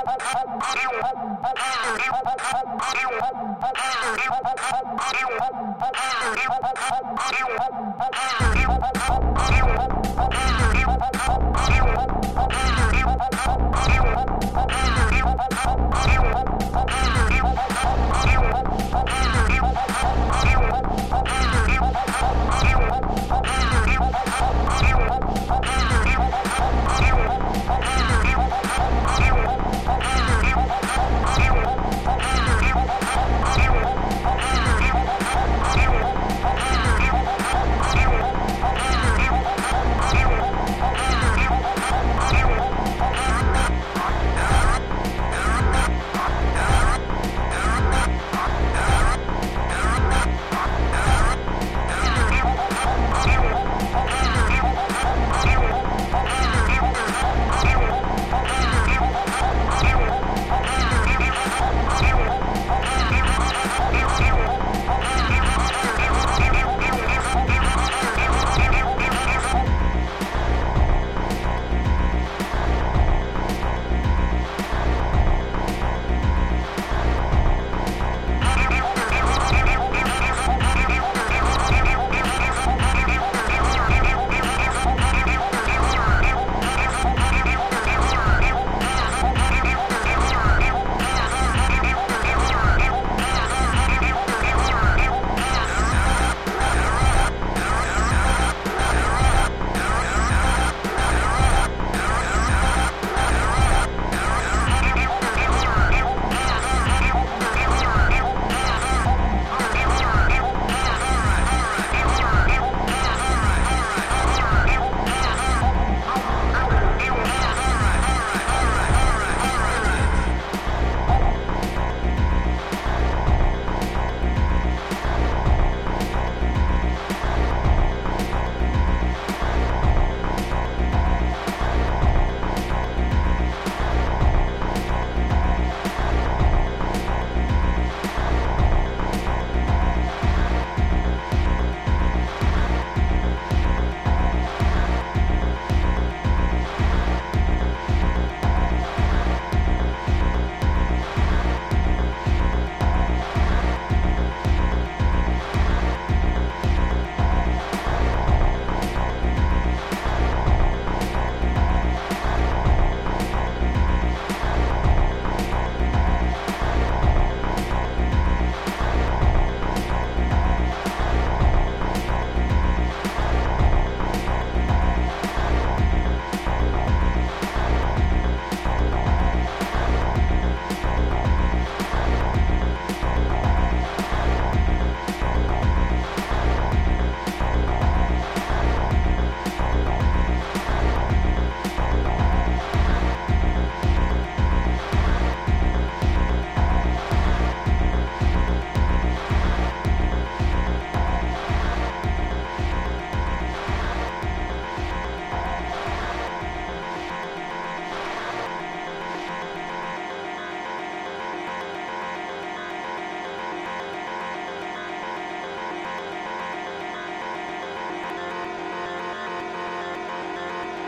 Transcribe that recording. I'm